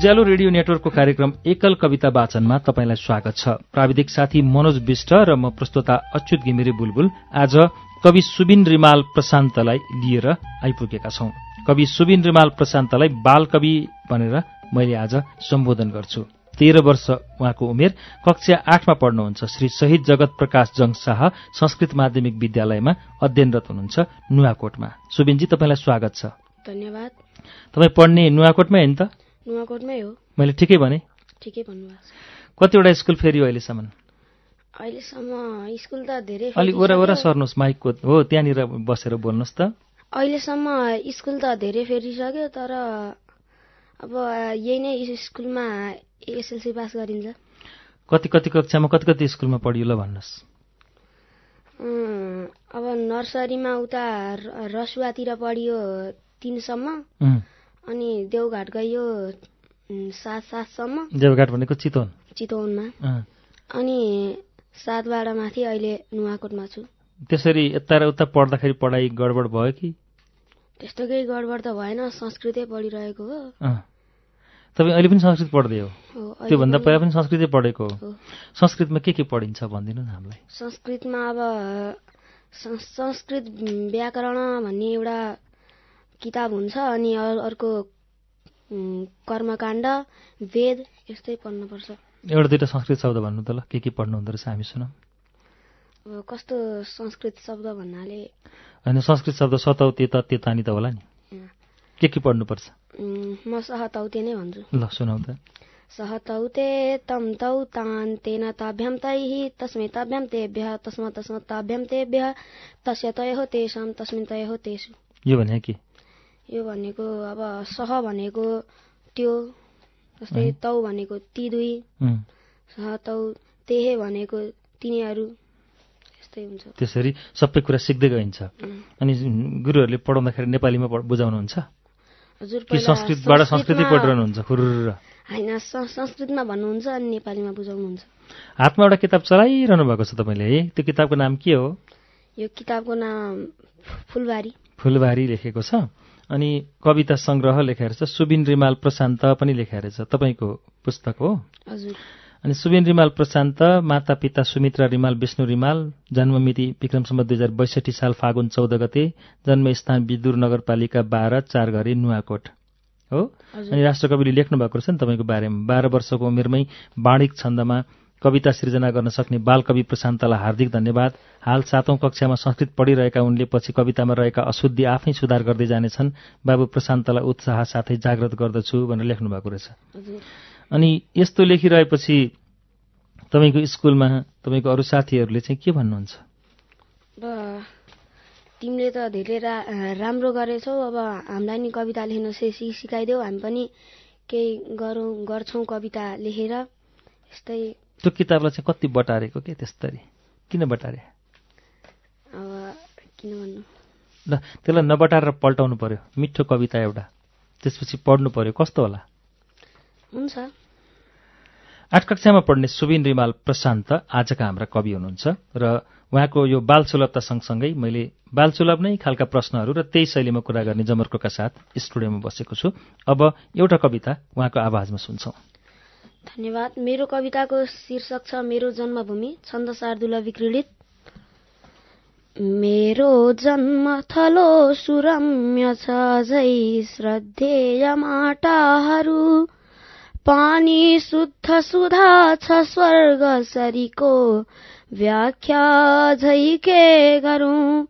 उज्यालो radio नेटवर्कको कार्यक्रम एकल कविता वाचनमा तपाईँलाई स्वागत छ। प्राविधिक साथी मनोज विष्ट र म प्रस्तोता अच्युत घिमिरे बुलबुल आज कवि सुबिन रिमाल प्रशान्तलाई लिएर आइपुगेका छौं। कवि सुबिन रिमाल प्रशान्तलाई बाल कवि भनेर मैले आज सम्बोधन गर्छु। तेह्र वर्ष उहाँको उमेर कक्षा आठमा पढ्नुहुन्छ। श्री शहीद जगत प्रकाश जङ शाह संस्कृत माध्यमिक विद्यालयमा अध्ययनरत हुनुहुन्छ नुवाकोटमा। सुबिनजी तपाईँलाई स्वागत छ। धन्यवाद। तपाईँ पढ्ने नुवाकोटमै होइन त? नुवाकोटमै हो। मैले ठिकै भने? ठिकै भन्नुभएको कतिवटा स्कुल फेरि अहिलेसम्म? अहिलेसम्म स्कुल त धेरै अलिक ओरा ओरा सर्नुहोस् माइकको। हो त्यहाँनिर बसेर बोल्नुहोस् त। अहिलेसम्म स्कुल त धेरै फेरिसक्यो तर अब यही नै स्कुलमा एसएलसी पास गरिन्छ। कति कति कक्षामा कति कति स्कुलमा पढियो ल भन्नुहोस्। अब नर्सरीमा उता रसुवातिर पढियो तिनसम्म। अनि देवघाट उम्, सात सातसम्म। देवघाट भनेको चितवन। चितवनमा। अनि सातबाट माथि अहिले नुवाकोटमा छु। त्यसरी यता र उता पढ्दाखेरि पढाइ गडबड भयो कि? त्यस्तो केही गडबड त भएन संस्कृतै पढिरहेको हो। तपाईँ अहिले पनि संस्कृत पढ्दै हो? त्योभन्दा पहिला पनि संस्कृतै पढेको हो। संस्कृतमा के के पढिन्छ भनिदिनु न हामीलाई। संस्कृतमा अब संस्कृत व्याकरण भन्ने एउटा किताब हुन्छ अनि अर्को कर्मकाण्ड वेद यस्तै पढ्नुपर्छ। एउटा दुइटा संस्कृत शब्द भन्नु त ल के के पढ्नु हुँदो रहेछ हामी सुनौँ। अब कस्तो संस्कृत शब्द भन्नाले? होइन संस्कृत शब्द सतौ तेत तेतानी त होला नि। के के पढ्नुपर्छ? म सहतौते नै भन्छु। ल सुनाउ त। सहतौते तं तौ तान् तेन ताभ्यां तैः तस्मै ताभ्यां तेभ्यः तस्म तस्म ताभ्यां तेभ्यः तस्य तयोः तेषां तस्मिन् तयोः तेषु। यो भने के? यो भनेको अब सह भनेको त्यो जस्तै। तौ भनेको ती दुई सह तौ तेहे भनेको तिनीहरू यस्तै हुन्छ। त्यसरी सबै कुरा सिक्दै गइन्छ। अनि गुरुहरूले पढाउँदाखेरि नेपालीमा बुझाउनुहुन्छ? हजुर कि संस्कृतबाट संस्कृतै पढिरहनुहुन्छ? खुरुर। होइन संस्कृतमा भन्नुहुन्छ अनि नेपालीमा बुझाउनुहुन्छ। हातमा एउटा किताब चलाइरहनु भएको छ तपाईँले है? त्यो किताबको नाम के हो? यो किताबको नाम फुलबारी। फुलबारी लेखेको छ। अनि कविता सङ्ग्रह लेखेर छ सुबिन रिमाल प्रशान्त पनि लेखेर छ। तपाईँको पुस्तक हो। हजुर। अनि सुबिन रिमाल प्रशान्त माता पिता सुमित्रा रिमाल विष्णु रिमाल जन्ममिति विक्रमसम्म दुई हजार बैसठी साल फागुन चौध गते जन्मस्थान विदुर नगरपालिका बाह्र चार घरे नुवाकोट। हो? अनि राष्ट्रकविले लेख्नु भएको रहेछ नि तपाईँको बारेमा। बाह्र वर्षको उमेरमै बाणिक छन्दमा कविता सृजना गर्न सक्ने बालकवि प्रशान्तलाई हार्दिक धन्यवाद। हाल सातौं कक्षामा संस्कृत पढिरहेका उनले पछि कवितामा रहेका अशुद्धि आफै सुधार गर्दै जानेछन्। बाबु प्रशान्तलाई उत्साह साथै जागृत गर्दछु भनेर लेख्नु भएको रहेछ अनि यस्तो लेखिरहेपछि तपाईँको स्कुलमा तपाईँको अरू साथीहरूले चाहिँ के भन्नुहुन्छ? तिमीले त धेरै रा राम्रो गरेछौ। अब हामीलाई नि कविता लेख्न सिकाइदेऊ। हामी पनि केही गरौँ गर्छौँ कविता लेखेर। यस्तै त्यो किताबलाई चाहिँ कति बटारेको के त्यस्तरी किन बटारे? अब किन भन्नु? ल त्यसलाई नबटारेर पल्टाउनु पर्यो। मिठो कविता एउटा। त्यसपछि पढ्नु पर्यो। कस्तो होला? हुन्छ। आठ कक्षामा पढ्ने सुबिन रिमाल प्रशान्त आजका हाम्रा कवि हुनुहुन्छ र उहाँको यो बाल सुलभता सँगसँगै मैले बाल सुलभ नै खालका प्रश्नहरू र त्यही शैलीमा कुरा गर्ने जमर्कोका साथ स्टुडियोमा बसेको छु। अब एउटा कविता उहाँको आवाजमा सुन्छौं। धन्यवाद। मेरो कविताको शीर्षक छ मेरो जन्मभूमि छन्द शार्दुला विक्रीडित मेरो जन्म थलो सुरम्य छ झै श्रद्धेय माटाहरू पानी शुद्ध सुधा छ स्वर्ग सरीको व्याख्या झै के गरौँ?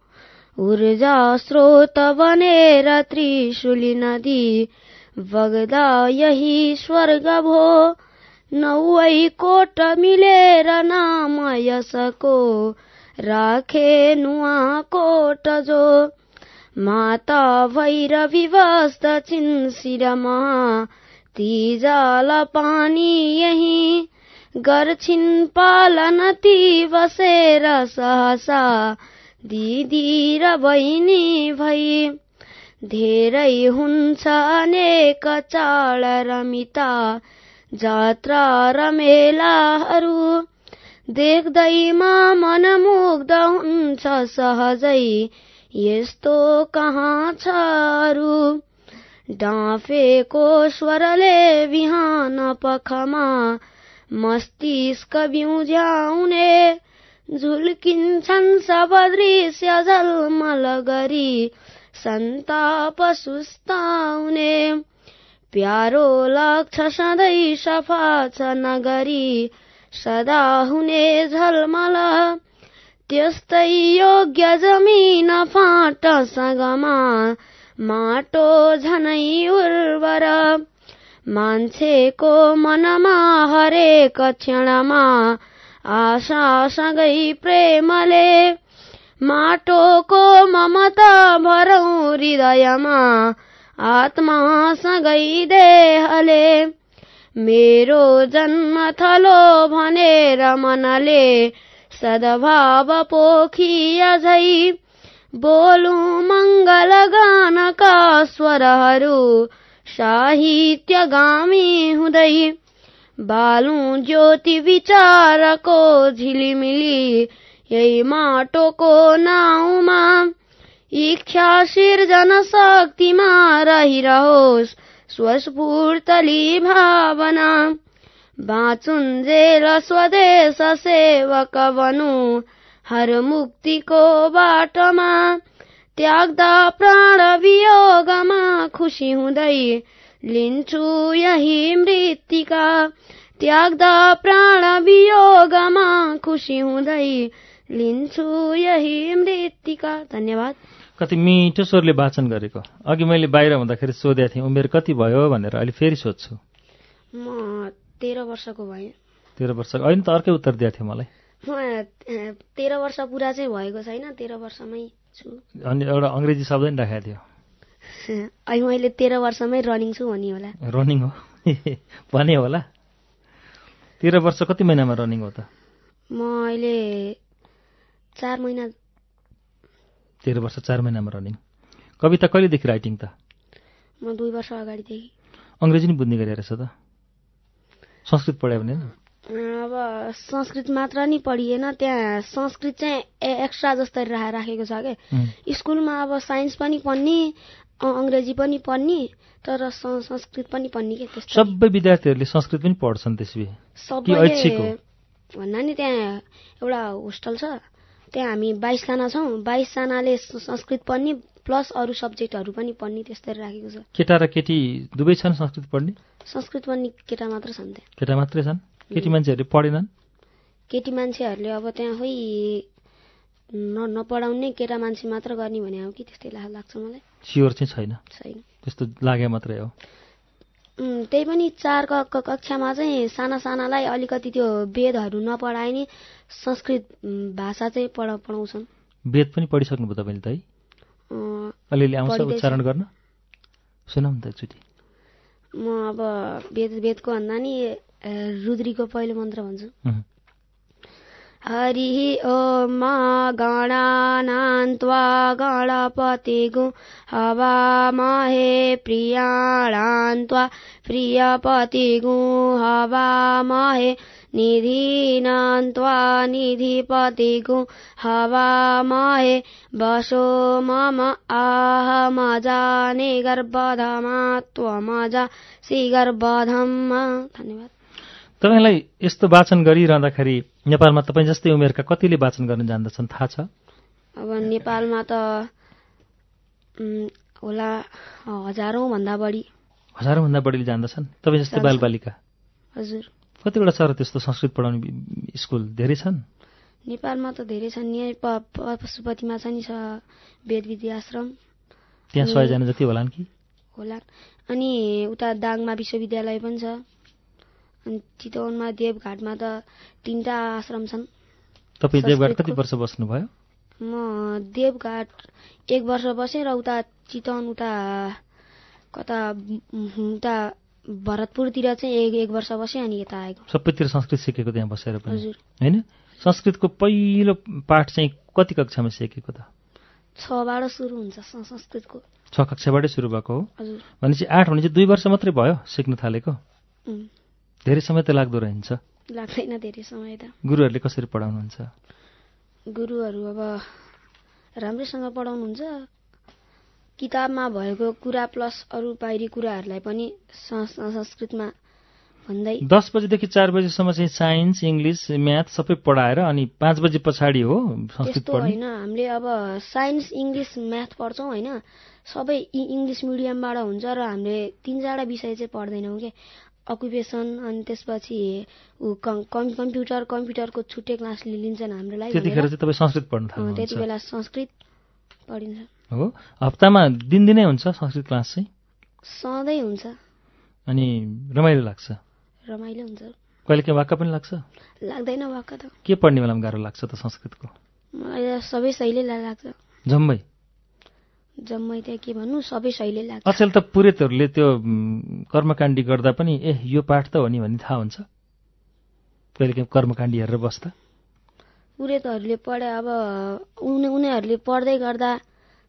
ऊर्जा स्रोत बनेर त्रिशुली नदी बग्दा यही स्वर्ग भो। नौवै कोट मिलेर नाम यसको राखे नुवा कोट जो। माता भैरवी बस्दछिन् शिरमा ती जल पानी यही गर्छिन् पालन ती बसेर सहसा दिदी र बहिनी भई। धेरै हुन्छ अनेक चाड रमिता जात्रा र मेलाहरू देख्दैमा मनमुग्ध हुन्छ सहजै यस्तो कहाँ छ डाँफेको स्वरले बिहान पखमा मस्तिष्क बिउज्याउने झुल्किन्छन् सब दृश्य झलमल गरी सन्ताप सुस्ताउने प्यारो लाग्छ सधैँ सफा छ नगरी सदा हुने झलमल। त्यस्तै योग्य जमिन फाट सगमा माटो झनै उर्वर। मान्छेको मनमा हरेक क्षणमा आशासँगै प्रेमले माटोको ममता भरौ हृदयमा। आत्मासँगै देहले। मेरो जन्म थलो भनेर मनले सद्भाव पोखिया झै बोलु मङ्गल गानका स्वरहरू साहित्य गामी हुँदै। बालु ज्योति विचारको झिलिमिली यही माटोको नाउँमा। इच्छा सिर्जन शक्तिमा रहिरहोस् स्वस्फूर्तली भावना। बाँचुन्जेल स्वदेश सेवक बनु हर मुक्तिको बाटोमा। त्याग्दा प्राण वियोगमा खुसी हुँदै लिन्छु यही मृत्तिका। त्याग्दा प्राण वियोगमा खुसी हुँदै लिन्छु यही मृत्तिका। धन्यवाद। कति मिठो स्वरले वाचन गरेको। अघि मैले बाहिर हुँदाखेरि सोधेको थिएँ उमेर कति भयो भनेर। अहिले फेरि सोध्छु। म तेह्र वर्षको भएँ। तेह्र वर्ष अहिले त अर्कै उत्तर दिएको थियो मलाई। म तेह्र वर्ष पुरा चाहिँ भएको छैन तेह्र वर्षमै छु। अनि एउटा अङ्ग्रेजी शब्द नि राखेको थियो। अहिले मैले तेह्र वर्षमै रनिङ छु भनी होला। रनिङ हो? भने होला। तेह्र वर्ष कति महिनामा रनिङ हो त? म अहिले चार महिना तेह्र वर्ष चार महिनामा रनिङ कविता कहिलेदेखि राइटिङ त? म दुई वर्ष अगाडिदेखि। अङ्ग्रेजी नि बुझ्ने गरिरहेछ त। संस्कृत पढायो भने अब संस्कृत मात्र नि पढिएन त्यहाँ संस्कृत चाहिँ एक्स्ट्रा जस्तै राखेको छ क्या स्कुलमा अब साइन्स पनि पढ्ने अङ्ग्रेजी पनि पढ्ने तर संस्कृत पनि पढ्ने के त्यस्तो? सबै विद्यार्थीहरूले संस्कृत पनि पढ्छन् त्यसै सबैले भन्दा नि त्यहाँ एउटा होस्टल छ। त्यहाँ हामी बाइसजना छौँ। बाइसजनाले संस्कृत पढ्ने प्लस अरू सब्जेक्टहरू पनि पढ्ने त्यस्तै राखेको छ। केटा र केटी दुवै छन् संस्कृत पढ्ने? संस्कृत पढ्ने केटा मात्र छन् त्यहाँ। केटा मात्रै छन्? केटी मान्छेहरूले पढेनन्? केटी मान्छेहरूले अब त्यहाँ खोइ न नपढाउने केटा मान्छे मात्र गर्ने भने हो कि त्यस्तै लाग्छ मलाई। स्योर चाहिँ छैन। छैन। त्यस्तो लागे मात्रै हो। त्यही पनि चार कक्षामा चाहिँ साना सानालाई अलिकति त्यो वेदहरू नपढाए नि संस्कृत भाषा चाहिँ पढा पढाउँछन्। वेद पनि पढिसक्नुभयो तपाईँले त है? अलिअलि आउँछ उच्चारण गर्न? सुनाउँ त एकचोटि। म अब वेद वेदको भन्दा नि रुद्रीको पहिलो मन्त्र भन्छु। हरिः ॐ गणानान्त्वा गणपतिगु हवामहे प्रियाणान्त्वा प्रियपतिगु हवामहे निधीनान्त्वा निधिपतिगु हवामहे। वसो मम आहमजाने गर्भधमा त्वमजा श्री गर्भधम्मा धन्यवाद। तपाईँलाई यस्तो वाचन गरिरहँदाखेरि नेपालमा तपाईँ जस्तै उमेरका कतिले वाचन गर्न जान्दछन्? थाहा छ? अब नेपालमा त होला हजारौँ भन्दा बढी। हजारौँ भन्दा बढीले जान्दछन्? तपाईँ जस्तै बालबालिका? हजुर। कतिवटा छ र त्यस्तो संस्कृत पढाउने स्कुल धेरै छन्? नेपालमा त धेरै छन्। पशुपतिमा छ नि छ वेद विद्याश्रम। त्यहाँ सयजना जति होलान् कि? होला अनि उता दाङमा विश्वविद्यालय पनि छ। अनि चितवनमा देवघाटमा त तिनवटा आश्रम छन्। तपाईँ देवघाट कति वर्ष बस्नुभयो? म देवघाट एक वर्ष बसेँ र उता चितवन उता कता उता भरतपुरतिर चाहिँ एक एक वर्ष बसेँ अनि यता आएको। सबैतिर संस्कृत सिकेको त्यहाँ बसेर पनि। हजुर। होइन? संस्कृतको पहिलो पाठ चाहिँ कति कक्षामा सिकेको त? छबाट सुरु हुन्छ संस्कृतको। छ कक्षाबाटै सुरु भएको हो। हजुर। भनेपछि आठ भने चाहिँ दुई वर्ष मात्रै भयो सिक्न थालेको? धेरै समय त लाग्दो रहन्छ। लाग्दैन धेरै समय त। गुरुहरूले कसरी पढाउनुहुन्छ? गुरुहरू अब राम्रैसँग पढाउनुहुन्छ। किताबमा भएको कुरा प्लस अरू बाहिरी कुराहरूलाई पनि संस्कृतमा भन्दै दस बजेदेखि चार बजीसम्म चाहिँ साइन्स इङ्ग्लिस म्याथ सबै पढाएर अनि पाँच बजे पछाडि हो संस्कृत होइन। हामीले अब साइन्स इङ्ग्लिस म्याथ पढ्छौँ होइन। सबै इङ्ग्लिस मिडियमबाट हुन्छ र हामीले तिन चारवटा विषय चाहिँ पढ्दैनौँ कि? अकुपेसन अनि त्यसपछि ऊ कम् कम्- कम्प्युटर कम्प्युटरको छुट्टै क्लास लिन्छन् हाम्रोलाई। त्यतिखेर भनेर, चाहिँ तपाईँ संस्कृत पढ्न थाल्नुहुन्छ। त्यति बेला संस्कृत पढिन्छ। हो? हप्तामा दिनदिनै हुन्छ संस्कृत क्लास चाहिँ? सधैँ हुन्छ। अनि रमाइलो लाग्छ? रमाइलो हुन्छ। कहिले के वाक्क पनि लाग्छ? लाग्दैन वाक्क त। के पढ्ने बेलामा गाह्रो लाग्छ त संस्कृतको? मलाई सबै सहिले लाग्छ। जम्मै? जम्मै त्यहाँ के भन्नु सबै सहिले लाग्छ। अचेल त पुरेतहरूले त्यो कर्मकाण्डी गर्दा पनि ए यो पाठ त हो नि भन्ने थाहा हुन्छ। कहिले काहीँ कर्मकाण्डी हेरेर बस्दा। पुरेतहरूले पढे अब उनी उनीहरूले पढ्दै गर्दा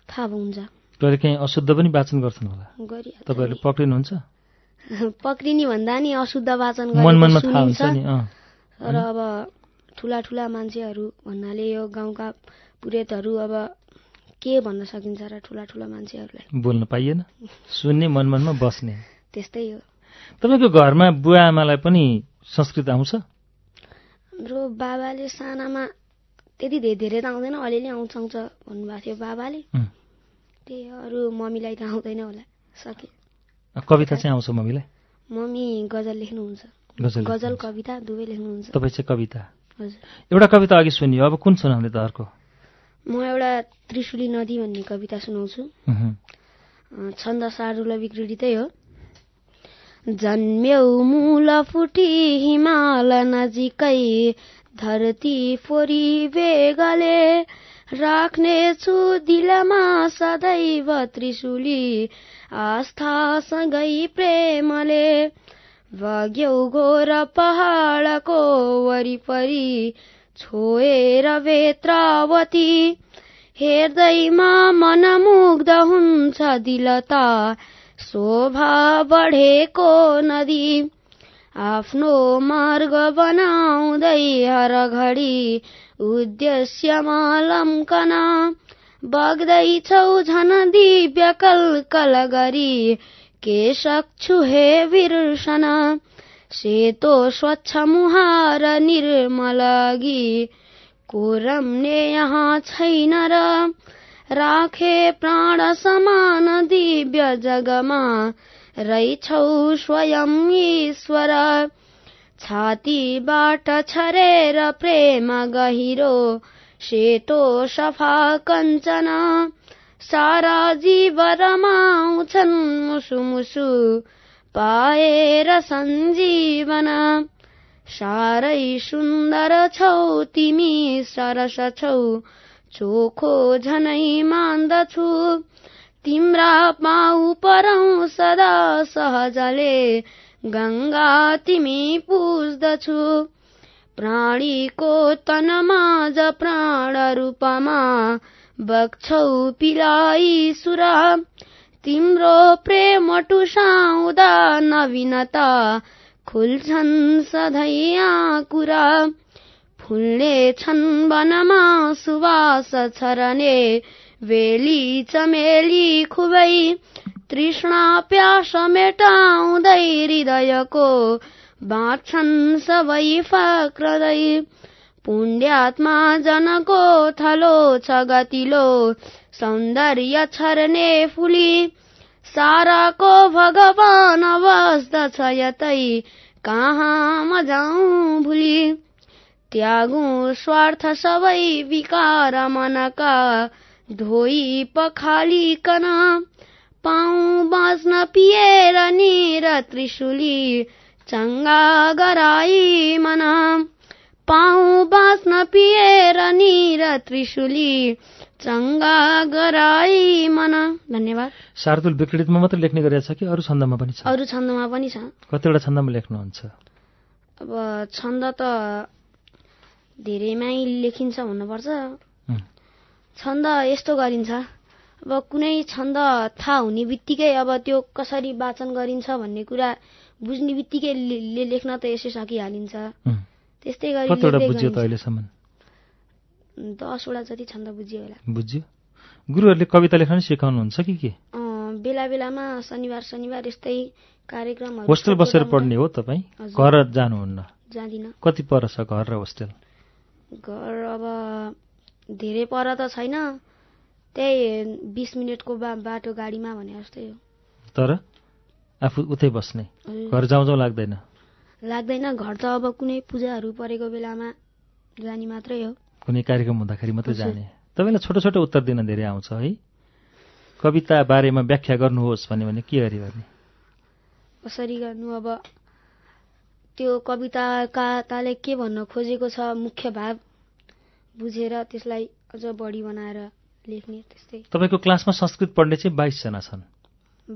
थाहा हुन्छ। कहिले काहीँ अशुद्ध पनि वाचन गर्छन् होला। तपाईँहरूले पक्रिनुहुन्छ? पक्रिने भन्दा नि अशुद्ध वाचन तर अब ठुला ठुला मान्छेहरू भन्नाले यो गाउँका पुरेतहरू अब के भन्न सकिन्छ र ठुला ठुला मान्छेहरूलाई? बोल्न पाइएन। सुन्ने मन मनमा बस्ने। त्यस्तै हो। तपाईँको घरमा बुवा आमालाई पनि संस्कृत आउँछ? हाम्रो बाबाले सानामा त्यति धे- धेरै त आउँदैन अलिअलि आउँछ आउँछ भन्नुभएको थियो बाबाले. त्यही हो, अरू मम्मीलाई त आउँदैन होला सके। कविता चाहिँ आउँछ मम्मीलाई? मम्मी गजल लेख्नुहुन्छ। गजल गजल कविता दुवै लेख्नुहुन्छ। तपाईँ चाहिँ कविता। हजुर। एउटा कविता अघि सुनियो अब कुन सुनाउने त अर्को? म एउटा त्रिशुली नदी भन्ने कविता सुनाउँछु। छन्द सारुल विकृतितै हो। जन्म्यौ मूल फुटी हिमाल नजिकै धरती फोरी वेगले राख्नेछु दिलमा सदैव त्रिशुली आस्थासँगै प्रेमले। बग्यौ घोर पहाडको वरिपरि छोएर वेत्रावती हेर्दैमा मनमुग्ध हुन्छ दिलता शोभा बढेको नदी आफ्नो मार्ग बनाउँदै हर घडी उद्देश्यमा लम्कन बग्दैछौ झन दिव्य कलकल गरी के सक्छु हे बिर्सन सेतो स्वच्छ मुहार निर्मल अघि को रम्ने यहाँ छैन र राखे प्राण समान दिव्य जगमा रैछौ स्वयं ईश्वर छातीबाट छरेर प्रेम गहिरो सेतो सफा कञ्चन सारा जीव रमाउँछन् मुसु मुसु पाएर सञ्जीवन साह्रै सुन्दर छौ तिमी सरस छौ। चोखो झनै मान्दछु। तिम्रा पाउ परौ सदा सहजले। गङ्गा तिमी पुज्दछु। प्राणीको तनमाझ प्राण रूपमा बग्छौ पिलाई सुर तिम्रो प्रेम टुसाउँदा नवीनता खुल्छन् सधैँ कुरा फुल्ने छन् वनमा सुवास छरने वेली चमेली खुबै। तृष्णा प्यास मेटाउँदै हृदयको बाँच्छन् सबै फाक्रदै। पुण्ड्यात्मा जनको थलो छ गतिलो। सौन्दर्य छर्ने फुली। साराको भगवान बस्दछ यतै। कहाँ मजाउँ भुली। त्यागु स्वार्थ सबै विकार मनका। धोई पखालिकन पाउ बाँच्न पिएर निर त्रिशुली। चङ्गा गराई मन। पाउ बाँच्न पिएर निर त्रिशुली चङ्गा गराई मन. धन्यवाद. शार्दुल विक्रीतमा मात्र लेख्ने गरेछ कि अरू छन्दमा पनि छ? अरू छन्दमा पनि छ। कतिवटा छन्दमा लेख्नुहुन्छ? अब छन्द त धेरैमै लेखिन्छ भन्नुपर्छ। उम्, छन्द यस्तो गरिन्छ। अब कुनै छन्द थाहा हुने बित्तिकै अब त्यो कसरी वाचन गरिन्छ भन्ने कुरा बुझ्ने बित्तिकै लेख्न त यसै सकिहालिन्छ। त्यस्तै गरी कतिवटा बुझ्यो त। अहिलेसम्म? दसवटा जति छन्द बुझियो होला। बुझ्यो। गुरुहरूले कविता लेख्न सिकाउनुहुन्छ कि के? बेला बेलामा शनिबार शनिबार यस्तै कार्यक्रमहरू होस्टेल बसेर पढ्ने हो तपाईँ। घर जानुहुन्न। जाँदिन। कति पर छ घर र होस्टेल? घर अब धेरै पर त छैन। त्यही बिस मिनटको बा बाटो गाडीमा भने जस्तै हो। तर आफू उतै बस्ने। घर जाउँ जाउँ लाग्दैन। लाग्दैन। घर त अब कुनै पूजाहरू परेको बेलामा जाने मात्रै हो। कुनै कार्यक्रम हुँदाखेरि मात्रै। जाने। तपाईँलाई छोटो छोटो उत्तर दिन धेरै आउँछ है। कविता बारेमा व्याख्या गर्नुहोस् भन्यो भने के गरी गर्ने कसरी गर्नु अब? त्यो कविताका ताले के भन्न खोजेको छ मुख्य भाव बुझेर त्यसलाई अझ बढी बनाएर लेख्ने त्यस्तै। तपाईँको क्लासमा संस्कृत पढ्ने चाहिँ बाइसजना छन्।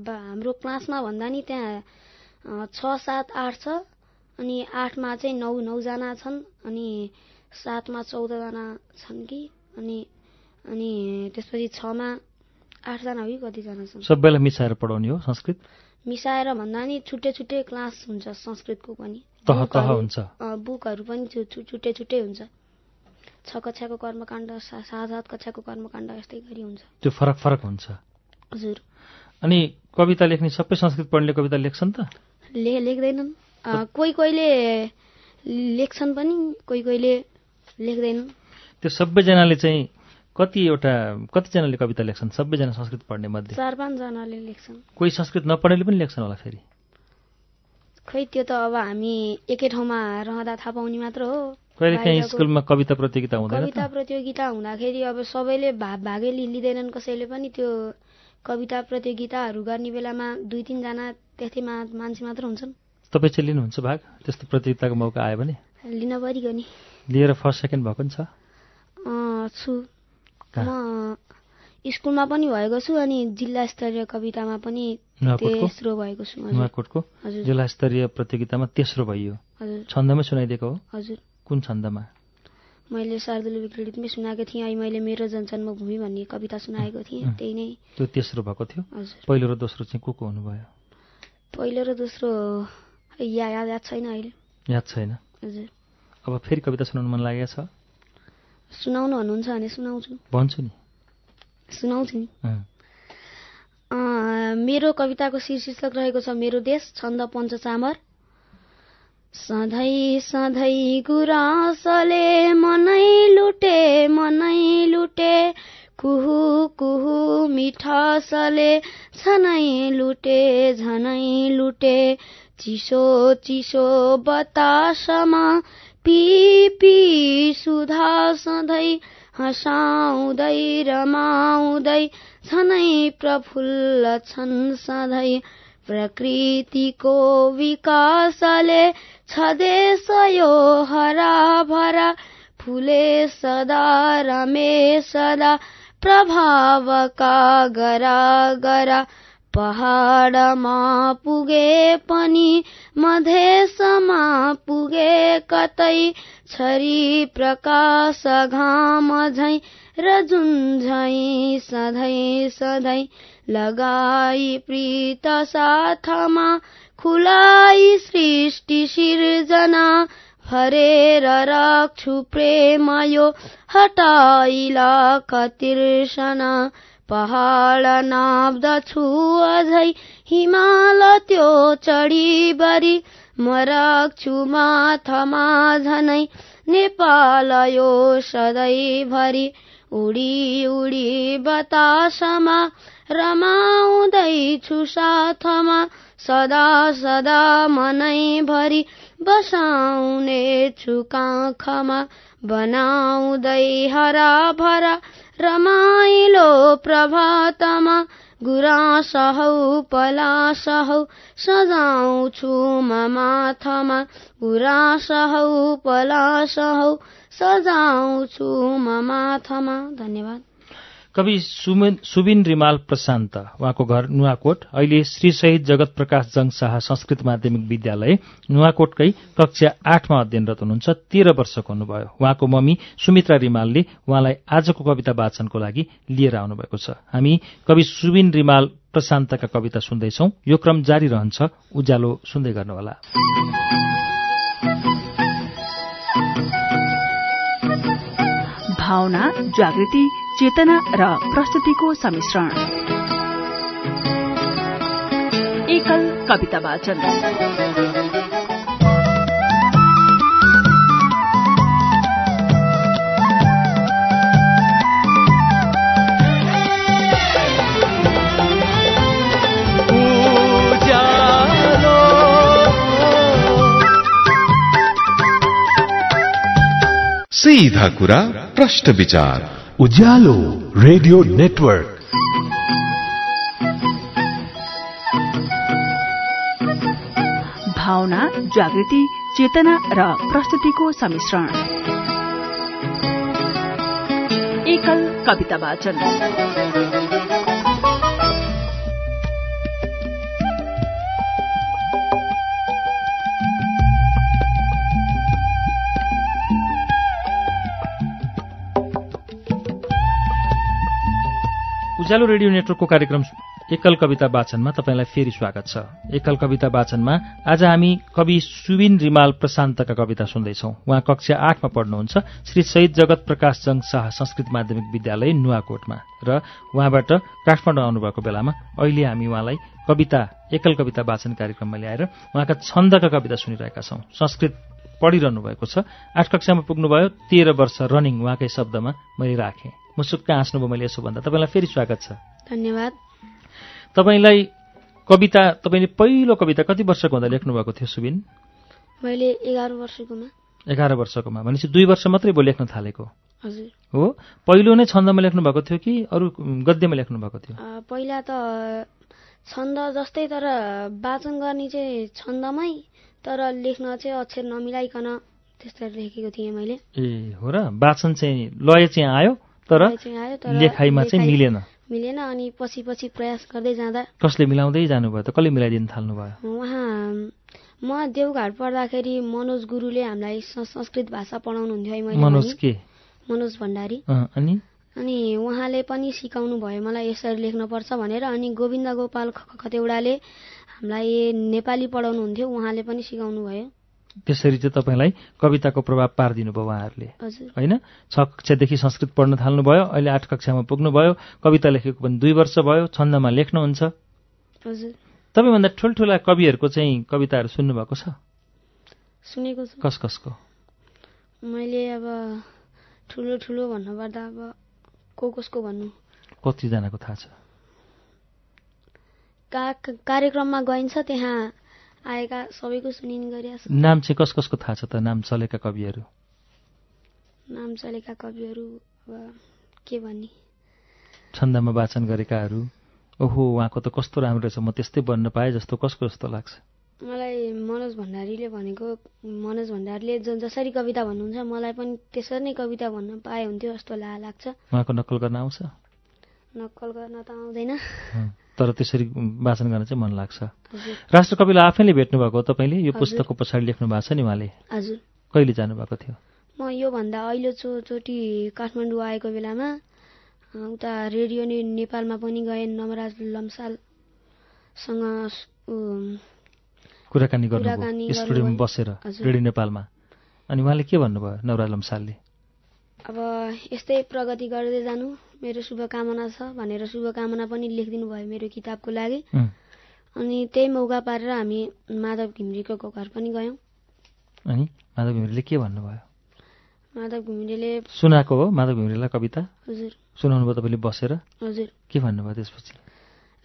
बा हाम्रो क्लासमा भन्दा नि त्यहाँ छ सात आठ छ। अनि आठमा चाहिँ नौ नौजना छन् अनि सातमा चौधजना छन् कि? अनि अनि त्यसपछि छमा आठजना हो कि कतिजना छन्? सबैलाई मिसाएर पढाउने हो संस्कृत? मिसाएर भन्दा नि छुट्टै छुट्टै क्लास हुन्छ संस्कृतको पनि। तह तह हुन्छ। बुकहरू पनि छुट्टै छुट्टै हुन्छ। छ कक्षाको कर्मकाण्ड सात सात कक्षाको कर्मकाण्ड यस्तै गरी हुन्छ। त्यो फरक फरक हुन्छ। हजुर। अनि कविता लेख्ने सबै संस्कृत पढ्ने कविता लेख्छन् त? ले लेख्दैनन्। कोही कोहीले लेख्छन् पनि कोही कोहीले लेख्दैनन्। त्यो सबैजनाले चाहिँ कतिवटा कतिजनाले कविता लेख्छन्? सबैजना संस्कृत पढ्ने मध्ये। चार पाँचजनाले लेख्छन्। कोही संस्कृत नपढेले पनि लेख्छन् होला फेरि? खै त्यो त अब हामी एकै ठाउँमा रहँदा थाहा पाउने मात्र हो। कहिले काहीँ स्कुलमा कविता प्रतियोगिता हुँदैन कविता प्रतियोगिता हुँदाखेरि अब सबैले भाग भागै लिँदैनन् कसैले पनि। त्यो कविता प्रतियोगिताहरू गर्ने बेलामा दुई तिनजना त्यस्तै मा मान्छे मात्र हुन्छन्। तपाईँ चाहिँ लिनुहुन्छ भाग? त्यस्तो प्रतियोगिताको मौका आयो भने? लिन परिगयो नि। लिएर फर्स्ट सेकेन्ड भएको नि छ? म स्कुलमा पनि भएको छु अनि जिल्ला स्तरीय कवितामा पनि तेस्रो भएको छु नुवाकोटको? जिल्ला स्तरीय प्रतियोगितामा तेस्रो भइयो। हजुर। छन्दमै सुनाइदिएको हो। हजुर। कुन छन्दमा? मैले शार्दुल विक्रीडितमै सुनाएको थिएँ अहिले मैले मेरो जन्मभूमि भन्ने कविता सुनाएको थिएँ. त्यही नै। त्यो तेस्रो भएको थियो। पहिलो र दोस्रो चाहिँ को को हुनुभयो? पहिलो र दोस्रो या याद याद छैन अहिले। याद छैन? हजुर। अब फेरि कविता सुनाउनु मन लागेको छ? सुनाउनु भन्नुहुन्छ भने सुनाउँछु। भन्छु नि। सुनाउँछु नि। मेरो कविताको शीर्षक रहेको छ मेरो देश छन्द पञ्चचामर सधैँ सधैँ गुराँसले मनै लुटे मनै लुटे। कुहु कुहु मिठासले झनै लुटे झनै लुटे। चिसो चिसो बतासमा पी पी सुधा सधैँ हँसाउँदै रमाउँदै झनै प्रफुल्ल छन् सधैँ। प्रकृतिको विकासले छदेश यो हरा भरा फुले सदा रमे सदा प्रभावका गरा गरा पहाडमा पुगे पनि मधेसमा पुगे कतै छरी प्रकाश घाम झै र जुन झै सधैँ सधैँ लगाई प्रीत साथमा खुलाई सृष्टि सिर्जना भरेर राख्छु प्रेम हटाइला कतिर्सना पहाड नाप्दछु अझै हिमाल त्यो चढीबरी म राख्छु माथामा झनै नेपाल यो सधैँभरि। उडी उडी बतासमा रमाउँदैछु साथमा। सदा सदा मनैभरि बसाउने छु काखमा। बनाउँदै हरा भरा रमाइलो प्रभातमा गुराँस हौ पलास हौ सजाउँछु म माथामा। गुराँस हौ पलास हौ सजाउँछु म माथामा। धन्यवाद। कवि सुबिन रिमाल प्रशान्त उहाँको घर नुवाकोट। अहिले श्री शहीद जगत प्रकाश जङ शाह संस्कृत माध्यमिक विद्यालय नुवाकोटकै कक्षा आठमा अध्ययनरत हुनुहुन्छ। तेह्र वर्षको हुनुभयो। उहाँको मम्मी सुमित्रा रिमालले उहाँलाई आजको कविता वाचनको लागि लिएर आउनुभएको छ। हामी कवि सुबिन रिमाल प्रशान्तका कविता सुन्दैछौ। यो क्रम जारी रहन्छ। उज्यालो सुन्दै गर्नुहोला। भावना जागृति चेतना र प्रस्तुतिको सम्मिश्रण एकल कविता वाचन। सीधा कुरा प्रश्न विचार। Ujyalo radio network. भावना जागृति चेतना र प्रस्तुतिको सम्मिश्रण एकल कविता वाचन। उज्यालो रेडियो नेटवर्कको कार्यक्रम एकल कविता वाचनमा तपाईँलाई फेरि स्वागत छ। एकल कविता वाचनमा आज हामी कवि सुबिन रिमाल प्रशान्तका कविता सुन्दैछौ। उहाँ कक्षा आठमा पढ्नुहुन्छ। श्री शहीद जगत प्रकाश जङ शाह संस्कृत माध्यमिक विद्यालय नुवाकोटमा र उहाँबाट काठमाडौँ आउनुभएको बेलामा अहिले हामी उहाँलाई कविता एकल कविता वाचन कार्यक्रममा ल्याएर उहाँका छन्दका कविता सुनिरहेका छौं। संस्कृत पढिरहनु भएको छ। आठ कक्षामा पुग्नुभयो तेह्र वर्ष रनिङ उहाँकै शब्दमा मैले राखेँ। मुसुक्क हाँस्नुभयो मैले यसो भन्दा। तपाईँलाई फेरि स्वागत छ। धन्यवाद। तपाईँलाई कविता तपाईँले पहिलो कविता कति वर्षको हुँदा लेख्नुभएको थियो सुबिन? मैले एघार वर्षकोमा। एघार वर्षकोमा। भनेपछि दुई वर्ष मात्रै भयो लेख्न थालेको। हजुर। हो? पहिलो नै छन्दमा लेख्नुभएको थियो कि अरू गद्यमा लेख्नुभएको थियो? अ, पहिला त छन्द जस्तै तर वाचन गर्ने चाहिँ छन्दमै तर लेख्न चाहिँ अक्षर नमिलाइकन त्यस्तै लेखेको थिएँ मैले। ए हो र? वाचन चाहिँ लय चाहिँ आयो। तर लेखाइमा चाहिँ मिलेन। मिलेन अनि पछि पछि प्रयास गर्दै जाँदा कसले मिलाउँदै जानुभयो त? कसले मिलाइदिन थाल्नुभयो? उहाँ म देवघाट पढ्दाखेरि मनोज गुरुले हामीलाई संस्कृत भाषा पढाउनुहुन्थ्यो है मैले मनोज। के? मनोज भण्डारी। अनि? अनि उहाँले पनि सिकाउनु भयो मलाई यसरी लेख्नुपर्छ भनेर। अनि गोविन्द गोपाल ख- ख- खतेवडाले हामीलाई नेपाली पढाउनुहुन्थ्यो उहाँले पनि सिकाउनु भयो। त्यसरी चाहिँ तपाईँलाई कविताको प्रभाव पारिदिनु भयो उहाँहरूले होइन? छ कक्षादेखि संस्कृत पढ्न थाल्नुभयो अहिले आठ कक्षामा पुग्नुभयो कविता लेखेको पनि दुई वर्ष भयो छन्दमा लेख्नुहुन्छ। तपाईँभन्दा ठुल्ठुला कविहरूको चाहिँ कविताहरू सुन्नुभएको छ? सुनेको छु। कस कसको? मैले अब ठुलो ठुलो भन्नुपर्दा अब को कसको भन्नु? कतिजनाको थाहा छ? कार्यक्रममा गइन्छ त्यहाँ आएका सबैको सुनिने गरिरहेको नाम चाहिँ कस कसको थाहा छ त? नाम चलेका कविहरू? नाम चलेका कविहरू अब के भन्ने? छन्दमा वाचन गरेकाहरू? ओहो उहाँको त कस्तो राम्रो रहेछ म त्यस्तै बन्न पाएँ जस्तो कसको जस्तो लाग्छ? मलाई मनोज भण्डारीले भनेको मनोज भण्डारीले जसरी कविता भन्नुहुन्छ मलाई पनि त्यसरी नै कविता भन्न पाए हुन्थ्यो जस्तो ला लाग्छ। उहाँको नक्कल गर्न आउँछ? नक्कल गर्न त आउँदैन। तर त्यसरी वाचन गर्न चाहिँ मन लाग्छ। राष्ट्रकविलाई आफैले भेट्नुभएको हो तपाईँले? यो। पुस्तकको पछाडि लेख्नु भएको छ नि उहाँले? हजुर। कहिले जानुभएको थियो? म योभन्दा अहिले चो चोटि काठमाडौँ आएको बेलामा उता रेडियो ने नेपालमा पनि गएँ नवराज लम्सालसँग कुराकानी गर्नुभयो। स्टुडियोमा। बसेर। रेडियो नेपालमा। अनि उहाँले के भन्नुभयो नवराज लम्सालले? अब यस्तै प्रगति गर्दै जानु। मेरो शुभकामना छ भनेर शुभकामना पनि लेखिदिनु भयो मेरो किताबको लागि। अनि त्यही मौका पारेर हामी माधव घिमिरेको घर पनि गयौँ। अनि माधव घिमिरेले के भन्नुभयो? माधव घिमिरेले सुनाएको हो माधव घिमिरेलाई कविता। हजुर। सुनाउनु भयो तपाईँले बसेर। हजुर। के भन्नुभयो त्यसपछि?